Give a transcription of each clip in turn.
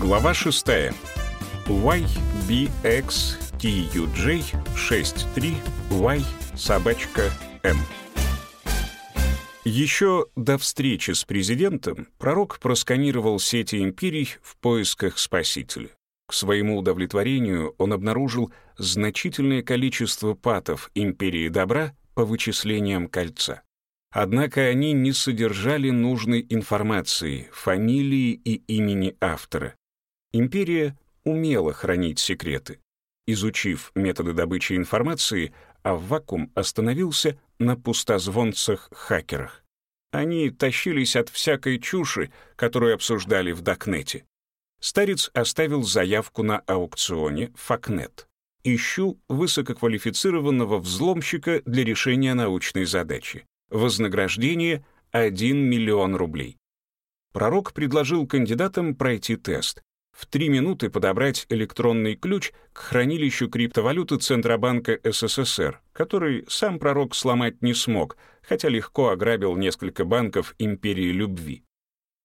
Глава 6. YBXTUJ63Y собачка M. Еще до встречи с президентом пророк просканировал сети империй в поисках спасителя. К своему удовлетворению он обнаружил значительное количество патов империи добра по вычислениям кольца. Однако они не содержали нужной информации, фамилии и имени автора. Империя умела хранить секреты. Изучив методы добычи информации, Аввакум остановился на пустозвонцах-хакерах. Они тащились от всякой чуши, которую обсуждали в Дакнете. Старец оставил заявку на аукционе Факнет. «Ищу высококвалифицированного взломщика для решения научной задачи. Вознаграждение — 1 миллион рублей. Пророк предложил кандидатам пройти тест. В три минуты подобрать электронный ключ к хранилищу криптовалюты Центробанка СССР, который сам пророк сломать не смог, хотя легко ограбил несколько банков империи любви.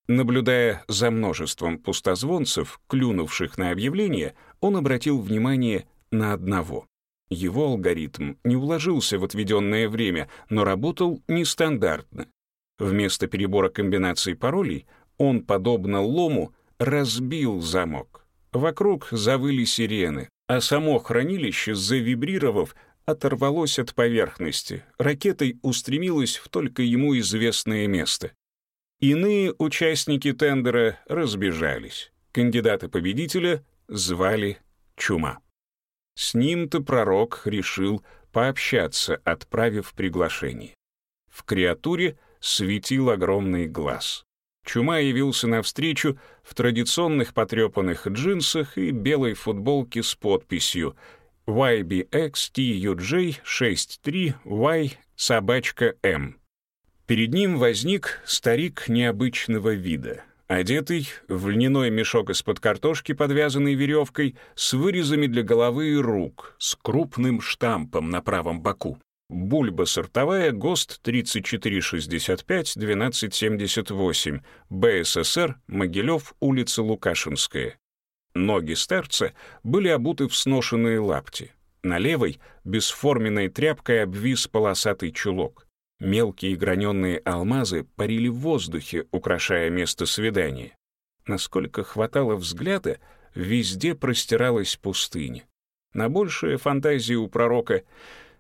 Наблюдая за множеством пустозвонцев, клюнувших на объявление, он обратил внимание на одного. Его алгоритм не уложился в отведенное время, но работал нестандартно. Вместо перебора комбинаций паролей он, подобно лому, разбил замок. Вокруг завыли сирены, а само хранилище, завибрировав, оторвалось от поверхности, ракетой устремилось в только ему известное место. Иные участники тендера разбежались. Кандидата победителя звали Чума. С ним-то пророк решил пообщаться, отправив приглашение. В креатуре светил огромный глаз. Чума явился навстречу в традиционных потрепанных джинсах и белой футболке с подписью YBXTUJ63Y собачка М. Перед ним возник старик необычного вида — одетый в льняной мешок из-под картошки, подвязанный веревкой, с вырезами для головы и рук, с крупным штампом на правом боку. Бульба сортовая, ГОСТ 3465-1278, БССР, Могилев, улица Лукашинская. Ноги старца были обуты в сношенные лапти. На левой бесформенной тряпкой обвис полосатый чулок. Мелкие граненые алмазы парили в воздухе, украшая место свидания. Насколько хватало взгляда, везде простиралась пустыня. На большее фантазии у пророка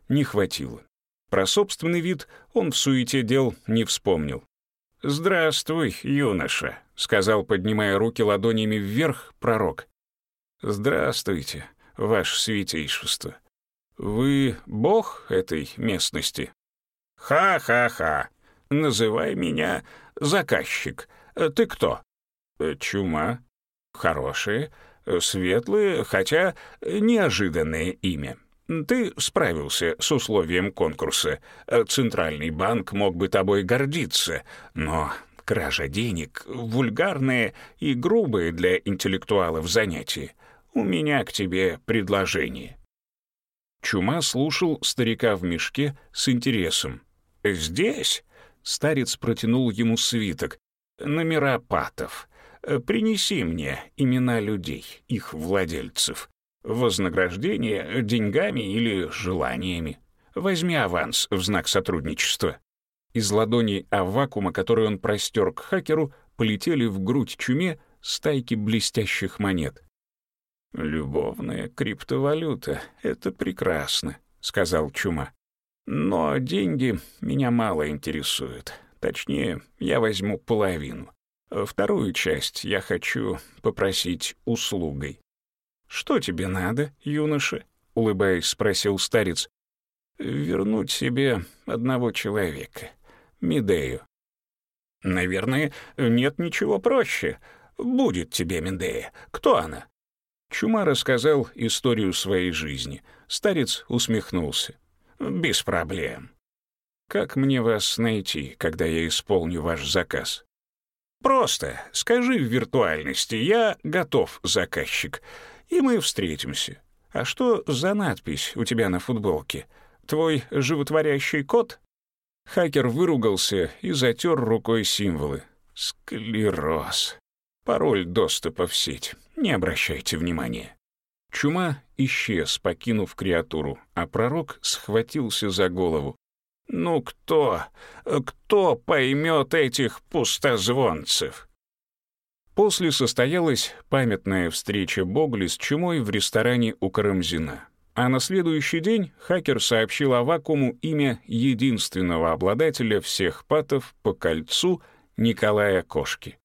не хватило. Про собственный вид он в суете дел не вспомнил. «Здравствуй, юноша», — сказал, поднимая руки ладонями вверх, пророк. «Здравствуйте, ваше святейшество. Вы бог этой местности?» «Ха-ха-ха! Называй меня заказчик. Ты кто?» «Чума. Хорошее, светлое, хотя неожиданное имя. Ты справился с условием конкурса. Центральный банк мог бы тобой гордиться, но кража денег — вульгарное и грубое для интеллектуалов занятие. У меня к тебе предложение». Чума слушал старика в мешке с интересом. «Здесь?» — старец протянул ему свиток. «Номера патов. Принеси мне имена людей, их владельцев. Вознаграждение деньгами или желаниями. Возьми аванс в знак сотрудничества». Из ладоней аввакума, который он простер к хакеру, полетели в грудь чуме стайки блестящих монет. «Любовная криптовалюта — это прекрасно», — сказал Чума. Но деньги меня мало интересуют. Точнее, я возьму половину. Вторую часть я хочу попросить услугой. «Что тебе надо, юноша?» — улыбаясь, спросил старец. «Вернуть себе одного человека, Медею». «Наверное, нет ничего проще. Будет тебе Медея. Кто она?» Чума рассказал историю своей жизни. Старец усмехнулся. «Без проблем. Как мне вас найти, когда я исполню ваш заказ?» «Просто скажи в виртуальности, я готов, заказчик, и мы встретимся. А что за надпись у тебя на футболке? Твой животворящий код?» Хакер выругался и затер рукой символы. «Склероз. Пароль доступа в сеть. Не обращайте внимания». Чума исчез, покинув креатуру, а пророк схватился за голову. «Ну кто, кто поймет этих пустозвонцев?» После состоялась памятная встреча Богли с чумой в ресторане у Карамзина. А на следующий день хакер сообщил о вакууму имя единственного обладателя всех патов по кольцу Николая Кошки.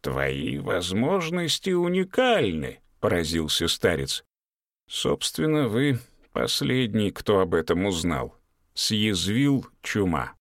«Твои возможности уникальны», — поразился старец. «Собственно, вы последний, кто об этом узнал», — съязвил чума.